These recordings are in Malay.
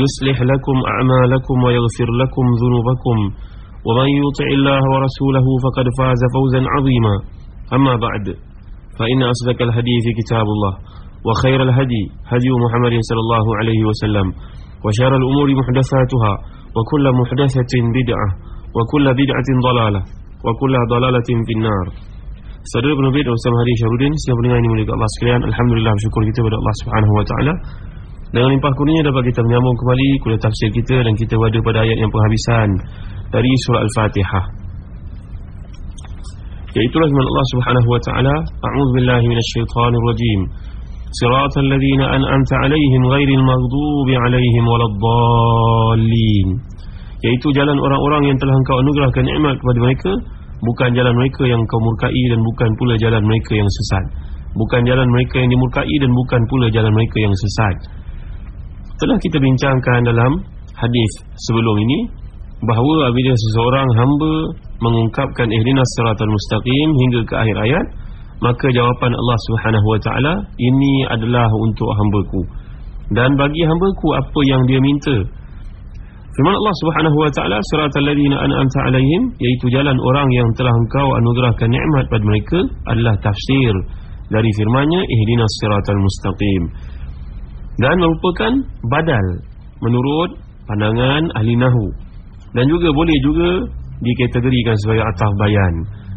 يصلح لكم أعمالكم ويغفر لكم ذنوبكم ومن يطع الله ورسوله فقد فاز فوزا عظيما أما بعد فإن أصدق الحديث كتاب الله وخير الهدي هدي محمد صلى الله عليه وسلم وشار الأمور محدثاتها وكل محدثة بدعة وكل بدعة ضلالة وكل ضلالة في النار Saudara penerbit Ustaz Hadi Syarudin Siapa dengar ini mulia Allah sekalian Alhamdulillah bersyukur kita kepada Allah Subhanahu Wa Taala. Dengan limpah kurnia dapat kita menyambung kembali Kuliah tafsir kita dan kita berada pada ayat yang penghabisan Dari surah Al-Fatihah. Iaitulah firman Allah Subhanahu Wa Taala. A'udhu billahi minasyaitanir rajim Siratal ladhina an'amta alaihim ghairil maghdubi alaihim waladdallin. Iaitu jalan orang-orang yang telah engkau anugerahkan nikmat kepada mereka Bukan jalan mereka yang kau murkai dan bukan pula jalan mereka yang sesat. Bukan jalan mereka yang dimurkai dan bukan pula jalan mereka yang sesat Telah kita bincangkan dalam hadis sebelum ini Bahawa apabila seseorang hamba mengungkapkan ihdinas siratal mustaqim hingga ke akhir ayat Maka jawapan Allah subhanahu wa ta'ala Ini adalah untuk hambaku. Dan bagi hambaku apa yang dia minta. Firman Allah Subhanahu wa taala siratal ladzina an'amta alaihim iaitu jalan orang yang telah engkau anugerahkan nikmat pada mereka adalah tafsir dari firman-Nya ihdinas siratal mustaqim dan merupakan badal menurut pandangan ahli nahwu dan juga boleh juga dikategorikan sebagai ataf bayan.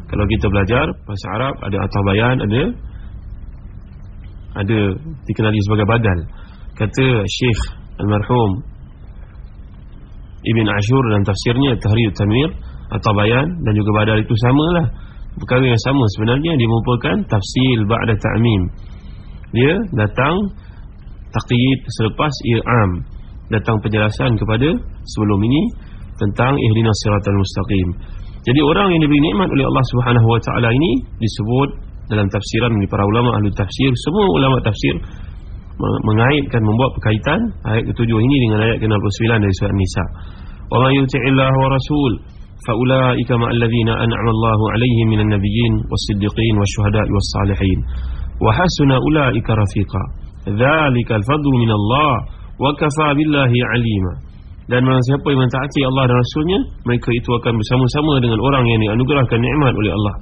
Kalau kita belajar bahasa Arab ada ataf bayan ada ada dikenali sebagai badal. Kata Syekh almarhum Ibn Ashur dan tafsirnya Tahrir Tanwir atau Bayan dan juga Badal itu samalah. Perkara yang sama sebenarnya dia merupakan tafsir ba'da ta'mim. Dia datang taqyid selepas i'am datang penjelasan kepada sebelum ini tentang ihdinas siratal mustaqim jadi orang yang diberi nikmat oleh Allah Subhanahu wa taala ini disebut dalam tafsiran dari para ulama ahli tafsir semua ulama tafsir mengaitkan membuat berkaitan ayat ketujuh ini dengan ayat ke-69 dari surah An-Nisa. Wa may yuti'illah wa rasul fa ulaika ma'al ladzina an'ama Allahu 'alaihim minan nabiyyin was-siddiqin wasyuhada'i was-salihin wa hasuna ulaika rafiqa. Dzalikal fadlu min Allah wa kafa billahi 'alima. Dan barang siapa yang mentaati Allah dan Rasulnya Mereka itu akan bersama-sama dengan orang yang dianugerahkan nikmat oleh Allah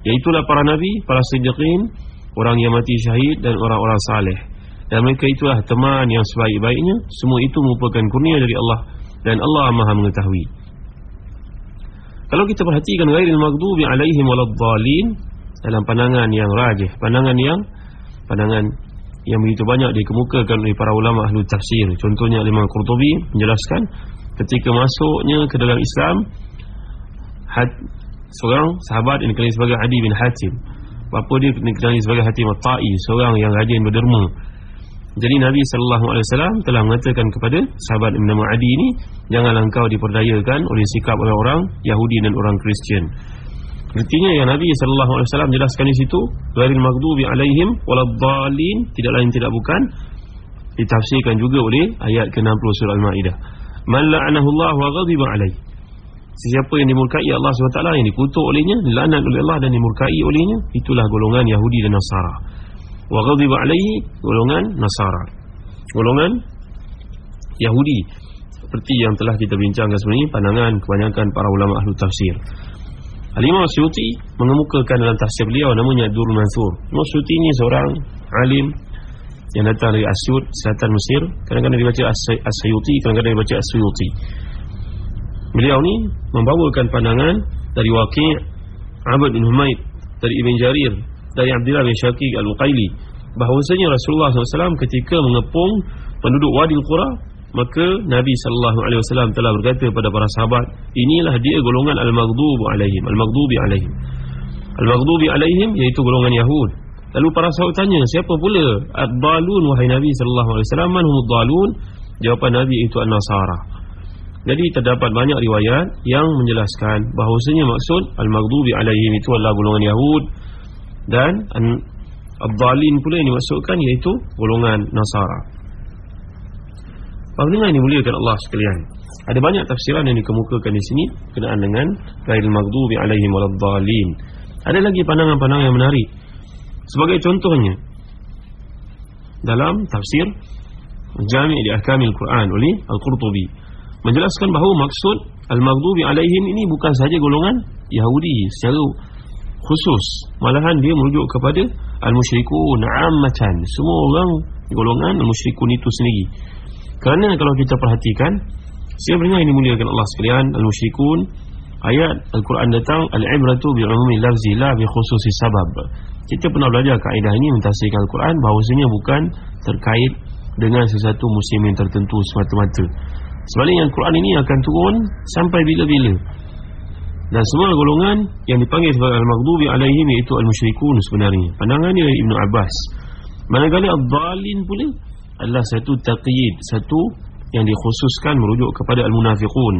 Iaitulah para Nabi, para Siddiqin Orang yang mati syahid dan orang-orang saleh dan mereka itulah teman yang sebaik-baiknya Semua itu merupakan kurnia dari Allah Dan Allah maha mengetahui Kalau kita perhatikan Ghairil maghdubi alaihim waladhalin Dalam pandangan yang rajih Pandangan yang Pandangan yang begitu banyak dikemukakan oleh para ulama ahli tafsir. Contohnya Imam Qurtubi menjelaskan Ketika masuknya ke dalam Islam had, Seorang sahabat yang dikenali sebagai Adi bin Hatim. Bapa dia dikenali sebagai Hatim At-Ta'i Seorang yang rajin berderma. Jadi Nabi sallallahu alaihi wasallam telah mengatakan kepada sahabat Ibn Adi ini janganlah engkau diperdayakan oleh sikap orang-orang Yahudi dan orang Kristian. Artinya yang Nabi wasallam jelaskan di situ ghairil maghdubi alaihim waladdallin. Tidak lain tidak bukan ditafsirkan juga oleh ayat ke-60 surah Al-Maidah. Man la'anahu Allah wa ghadiba alaihi. Siapa yang dimurkai Allah SWT yang dikutuk olehnya, laknat oleh Allah dan dimurkai olehnya, itulah golongan Yahudi dan Nasara. Wa ghadiba alaihi golongan Nasara. Golongan Yahudi. Seperti yang telah kita bincangkan sebelum ini pandangan kebanyakan para ulama ahli tafsir Al-Imam Syuti mengemukakan dalam tafsir beliau namanya Durul Mansur Imam Syuti ini seorang alim yang datang dari Asyud, selatan Mesir. Kadang-kadang dibaca As-Sayuti, kadang-kadang dibaca As-Suyuti. Beliau ni membawakan pandangan dari Waqi' Abad bin Humaid dari Ibn Jarir dari Abdullah bin Syaqiq Al-Muqaili. Bahawasanya Rasulullah SAW ketika mengepung penduduk Wadi Al-Qura maka Nabi sallallahu alaihi wasallam telah berkata kepada para sahabat inilah dia golongan al-maghdubi alaihim al-maghdubi alaihim. Al-maghdubi alaihim iaitu golongan Yahud. Lalu para sahabat tanya siapa pula? Ad-dalun wahai Nabi sallallahu alaihi wasallam. Man humud dalun jawapan Nabi itu an-nasara. Jadi terdapat banyak riwayat yang menjelaskan bahawasanya maksud al-maghdubi alaihim itu adalah golongan Yahud dan ad-dalin pula yang dimaksudkan iaitu golongan Nasara Pendengar ini muliakan Allah sekalian. Ada banyak tafsiran yang dikemukakan di sini kenaan dengan ghairil maghdubi alaihim waladdallin. Ada lagi pandangan-pandangan yang menarik. Sebagai contohnya dalam tafsir Jami' di Ahkamil Quran oleh Al-Qurtubi menjelaskan bahawa maksud al-maghdubi alaihim ini bukan sahaja golongan Yahudi secara khusus, malahan dia merujuk kepada al-musyrikun 'ammatan, semua orang golongan al-musyrikun itu sendiri. Kerana kalau kita perhatikan Sebenarnya ini muliakan Allah sekalian Al-Musyrikun Ayat Al-Quran datang Al-Ibratu bi'umumi lafzi la bi'khususi sabab. Kita pernah belajar kaedah ini Mentafsirkan Al-Quran Bahawasanya bukan terkait Dengan sesuatu musim yang tertentu semata-mata. Sebaliknya Al-Quran ini akan turun Sampai bila-bila. Dan semua golongan Yang dipanggil sebagai Al-Maghdubi alaihim Iaitu Al-Musyrikun sebenarnya. Pandangannya Ibn Abbas. Manakala Al-Dhalin pula adalah satu taqyid satu yang dikhususkan merujuk kepada al-munafiqun.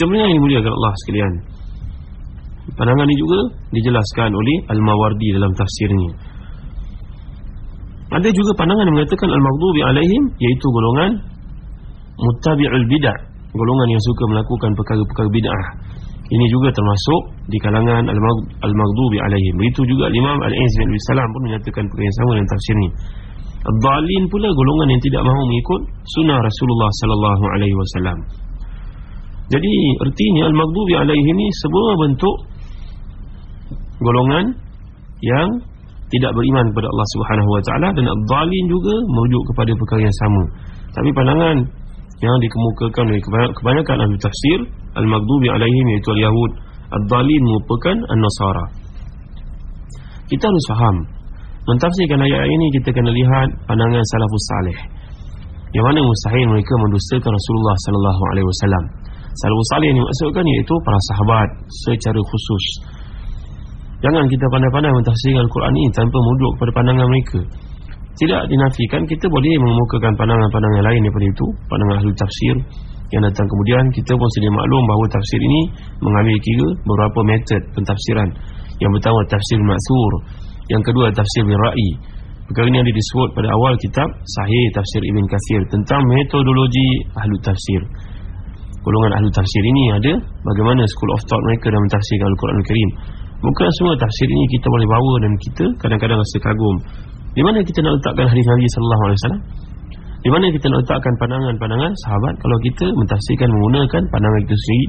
Sebenarnya ini muliakan Allah sekalian pandangan ini juga dijelaskan oleh al-mawardi dalam tafsirnya ada juga pandangan yang mengatakan al-maghdubi alaihim iaitu golongan muttabi'ul bid'ah golongan yang suka melakukan perkara-perkara bid'ah. Ini juga termasuk di kalangan al-maghdubi alaihim. Itu juga Imam Al-Aiz bin Salam pun menyatakan perkara yang sama dalam tafsir ini Dhalin pula golongan yang tidak mahu mengikut sunnah Rasulullah sallallahu alaihi wasallam. Jadi artinya al-maghdubi alaihi ini sebuah bentuk golongan yang tidak beriman kepada Allah Subhanahu wa taala dan al-dhalin juga merujuk kepada perkara yang sama. Tapi pandangan yang dikemukakan oleh kebanyakan ahli tafsir al-maghdubi alaihim iaitu al-yahud, al-dhalin merupakan an-nasara. Kita harus faham Mentafsirkan ayat ini kita kena lihat pandangan salafus salih. Yang mana mustahil mereka mendustakan Rasulullah sallallahu alaihi wasallam. Salafus salih ini maksudkan iaitu para sahabat secara khusus. Jangan kita pandai-pandai mentafsirkan Al-Quran ini tanpa merujuk kepada pandangan mereka. Tidak dinafikan kita boleh mengemukakan pandangan-pandangan lain daripada itu, pandangan ahli tafsir yang datang kemudian kita pun sedia maklum bahawa tafsir ini mengambil kira beberapa metod pentafsiran. Yang pertama tafsir maksur yang kedua tafsir bin Ra'i. Perkara ini ada disebut pada awal kitab Sahih Tafsir Ibn Kathir Tentang metodologi ahlu tafsir. Golongan ahlu tafsir ini ada Bagaimana school of thought mereka dalam tafsirkan Al-Quran Al-Karim. Bukan semua tafsir ini kita boleh bawa dan kita kadang-kadang rasa kagum. Di mana kita nak letakkan hadis Nabi Wasallam? Di mana kita nak letakkan pandangan-pandangan sahabat Kalau kita mentafsirkan menggunakan pandangan itu sendiri?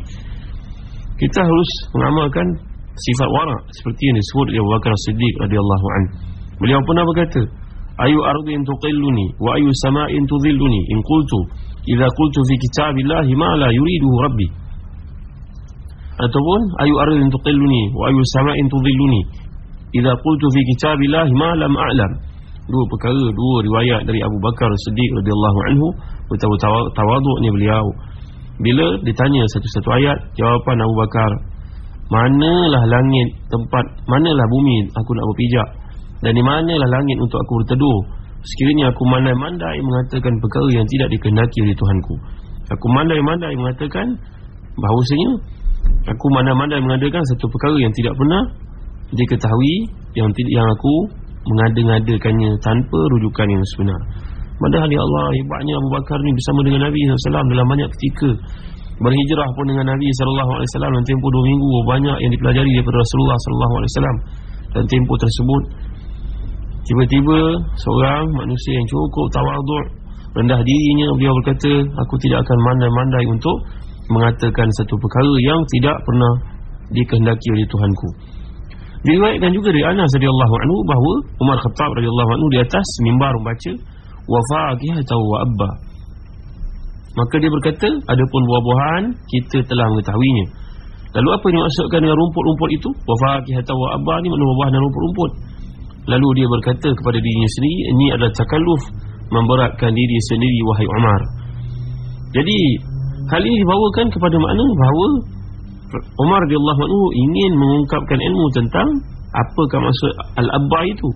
Kita harus mengamalkan sifat wara seperti yang disebut oleh Abu Bakar Siddiq radhiyallahu an. Beliau pernah berkata, "Ayu ardin tuqilluni wa ayu sama'in tudhilluni in qultu idza qultu fi kitabillahi ma la yuriduhu rabbi." Ataupun ayu ardin tuqilluni wa ayu sama'in tudhilluni idza qultu fi kitabillahi ma lam a'lam. Dua perkara, dua riwayat dari Abu Bakar Siddiq radhiyallahu anhu betapa tawaduknya beliau. Bila ditanya satu-satu ayat, jawapan Abu Bakar Manalah langit tempat Manalah bumi aku nak berpijak. Dan di manalah langit untuk aku berteduh. Sekiranya aku mandai-mandai Mengatakan perkara yang tidak dikendaki oleh Tuhanku. Aku mandai-mandai mengatakan Bahawasanya Aku mandai-mandai mengadakan satu perkara yang tidak pernah Diketahui Yang yang aku mengada-ngadakannya Tanpa rujukan yang sebenar. Padahal ya Allah hebatnya Abu Bakar ni bersama dengan Nabi SAW dalam banyak ketika berhijrah pun dengan Nabi wasallam dalam tempoh 2 minggu banyak yang dipelajari daripada Rasulullah wasallam dan tempoh tersebut. Tiba-tiba seorang manusia yang cukup tawaduk rendah dirinya beliau berkata aku tidak akan mandai-mandai untuk mengatakan satu perkara yang tidak pernah dikehendaki oleh Tuhanku. Diriwayatkan juga dari Anas radhiyallahu anhu bahawa Umar Khattab radhiyallahu anhu di atas mimbar membaca wa faqihatu wa abba Maka dia berkata Adapun buah-buahan Kita telah mengetahuinya. Lalu apa yang dimaksudkan dengan rumput-rumput itu? Wafakihata wa abba ni makna buah dan rumput-rumput. Lalu dia berkata kepada dirinya sendiri Ini adalah takalluf Memberatkan diri sendiri wahai Umar. Jadi Hal ini dibawakan kepada makna bahawa Umar radhiyallahu anhu ingin mengungkapkan ilmu tentang apakah maksud al-abba itu.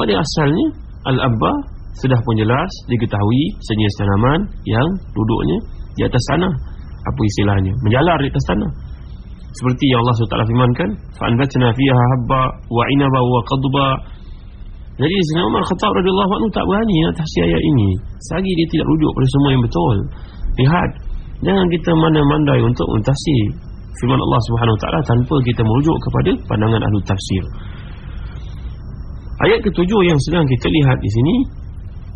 Pada asalnya al-abba sudah pun jelas diketahui sejenis tanaman yang duduknya di atas tanah. Apa istilahnya? Menjalar di atas tanah. Seperti yang Allah SWT firmankan, "Fa'anbatna fiha habba wa 'inaba wa qadba." Jadi Sayyidina Umar Khattab radhiyallahu anhu tak berani atas ayat ini. Selagi dia tidak rujuk pada semua yang betul. Lihat, jangan kita mana-mandai untuk mentafsir firman Allah Subhanahu taala tanpa kita merujuk kepada pandangan ahli tafsir. Ayat ketujuh yang sedang kita lihat di sini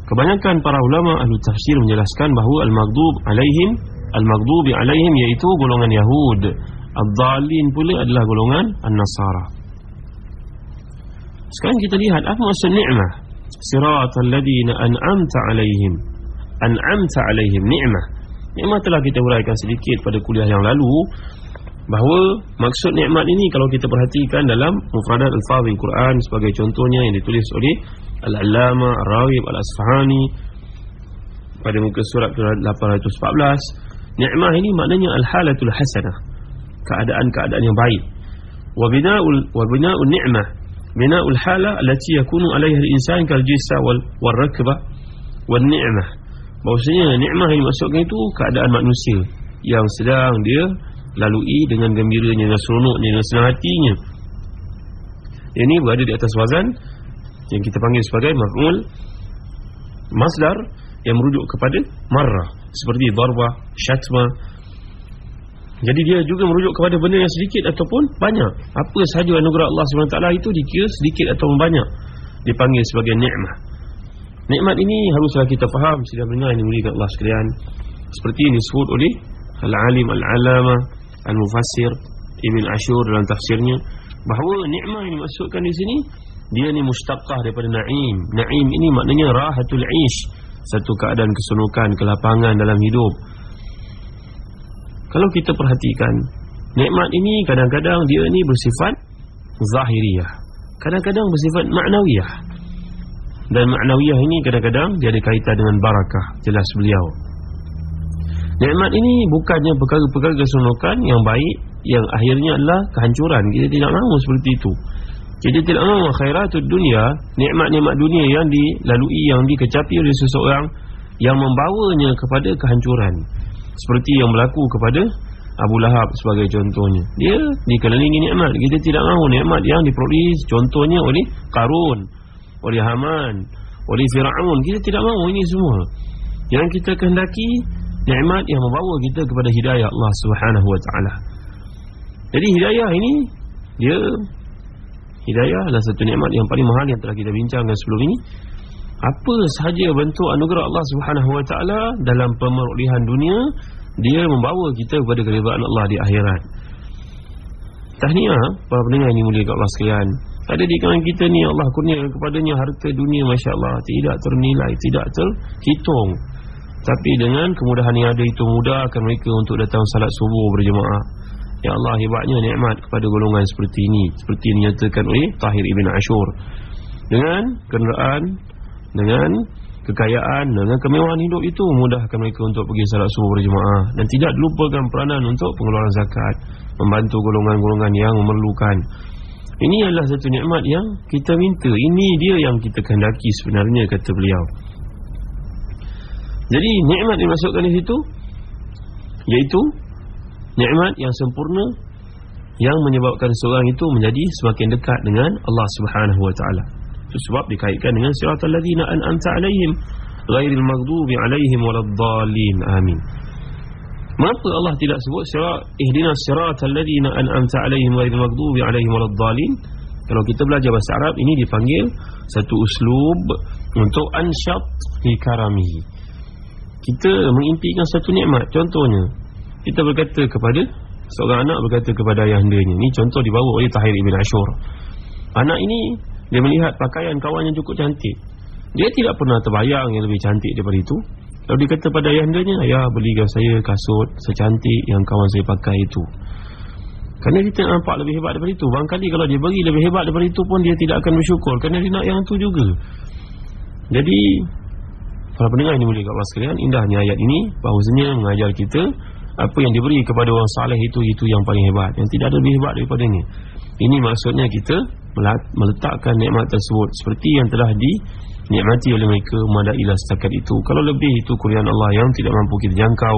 kebanyakan para ulama ahli tafsir menjelaskan bahawa al-maghdub alaihim al-maghdubi alaihim iaitu golongan Yahud. Ad-dhalin pula adalah golongan An-Nasara. Sekarang kita lihat apa maksud nikmah. Siratal ladina an'amta alaihim. An'amta alaihim nikmah. Nikmat telah kita huraikan sedikit pada kuliah yang lalu bahawa maksud nikmat ini kalau kita perhatikan dalam mufradat al-fadhil Quran sebagai contohnya yang ditulis oleh Al-Allama Ar-Rawib Al-Asfahani pada muka surat 814 nikmat ini maknanya al-halatul hasanah keadaan-keadaan yang baik. Wa bina'ul wa bina'un ni'mah bina'ul hala allati yakunu 'alayha al-insan kal jissa wal warakba wan ni'mah yang maksudkan itu keadaan manusia yang sedang dia lalui dengan gembiranya dan seronoknya dan senang hatinya. Ini berada di atas wazan yang kita panggil sebagai maf'ul masdar yang merujuk kepada marrah. Seperti darba syatma. Jadi dia juga merujuk kepada benda yang sedikit ataupun banyak. Apa sahaja anugerah Allah SWT itu dikira sedikit ataupun banyak dipanggil sebagai nikmat nikmat ini haruslah kita faham sudah mendengar ini mulia Allah sekalian. Seperti ini disebut oleh al-alim al-alama Al-Mufassir Ibn Ashur dalam tafsirnya bahawa nikmat yang dimaksudkan di sini dia ni mustaqah daripada na'im. Na'im ini maknanya rahatul ish. Satu keadaan kesenukan kelapangan dalam hidup. Kalau kita perhatikan nikmat ini kadang-kadang dia ni bersifat zahiriyah. Kadang-kadang bersifat maknawiyah. Dan maknawiyah ini kadang-kadang dia ada kaitan dengan barakah jelas beliau. Nikmat ini bukannya perkara-perkara keseronokan yang baik yang akhirnya adalah kehancuran. Kita tidak mahu seperti itu. Kita tidak mahu khairatul dunia, nikmat-nikmat dunia yang dilalui yang dikecapi oleh seseorang yang membawanya kepada kehancuran. Seperti yang berlaku kepada Abu Lahab sebagai contohnya. Dia dikelilingi nikmat. Kita tidak mahu nikmat yang diperoleh contohnya oleh Karun, oleh Haman, oleh Firaun. Kita tidak mahu ini semua. Yang kita kehendaki nikmat yang membawa kita kepada hidayah Allah taala. Jadi hidayah ini dia hidayah adalah satu nikmat yang paling mahal yang telah kita bincangkan sebelum ini. Apa sahaja bentuk anugerah Allah Subhanahu wa taala dalam pemerolehan dunia, dia membawa kita kepada keridaan Allah di akhirat. Tahniah para pendengar ini mulia Allah sekalian. Ada di kalangan kita ni Allah kurniakan kepadanya harta dunia masya-Allah tidak ternilai, tidak terhitung. Tapi dengan kemudahan yang ada itu mudahkan mereka untuk datang salat subuh berjemaah. Ya Allah hebatnya nikmat kepada golongan seperti ini. Seperti dinyatakan oleh Tahir Ibn Ashur. Dengan kenderaan, dengan kekayaan, dengan kemewahan hidup itu mudahkan mereka untuk pergi salat subuh berjemaah. Dan tidak lupakan peranan untuk pengeluaran zakat. Membantu golongan-golongan yang memerlukan. Ini adalah satu nikmat yang kita minta. Ini dia yang kita kehendaki sebenarnya kata beliau. Jadi nikmat dimasukkan di situ yaitu nikmat yang sempurna yang menyebabkan seorang itu menjadi semakin dekat dengan Allah Subhanahu wa taala. Itu sebab dikaitkan dengan siratal ladzina an'amta alaihim ghairil maghdubi alaihim waladdallin. Amin. Mengapa Allah tidak sebut sirat ihdinas siratal ladzina an'amta alaihim ghairil maghdubi alaihim waladdallin? Kalau kita belajar bahasa Arab ini dipanggil satu uslub untuk ansyat fi kita mengimpikan satu nikmat contohnya kita berkata kepada seorang anak berkata kepada ayah ayandanya ini contoh dibawa oleh Tahir Ibn Ashur. Anak ini dia melihat pakaian kawan yang cukup cantik. Dia tidak pernah terbayang yang lebih cantik daripada itu. Lalu dia kata pada ayahandanya Ayah belikan saya kasut secantik Yang kawan saya pakai itu. Kerana kita nampak lebih hebat daripada itu. Barangkali kalau dia bagi lebih hebat daripada itu pun Dia tidak akan bersyukur. Kerana dia nak yang itu juga. Jadi Para pendengar ini boleh kat sekalian Indahnya ayat ini Bahawasanya mengajar kita Apa yang diberi kepada orang saleh itu Itu yang paling hebat. Yang tidak ada lebih hebat daripada ini Ini maksudnya kita Meletakkan nikmat tersebut Seperti yang telah di nikmati oleh mereka madailah setakat itu. Kalau lebih itu kurniaan Allah yang tidak mampu kita jangkau.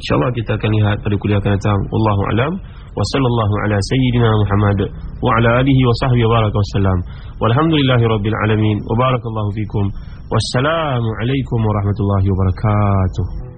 Insyaallah kita akan lihat pada kuliah akan datang. Wallahu alam. Wa sallallahu ala sayyidina muhammad wa ala alihi wa sahbihi wa baraka wasallam walhamdulillahi rabbil alamin. Wa barakallahu fikum. Wassalamu alaikum warahmatullahi wabarakatuh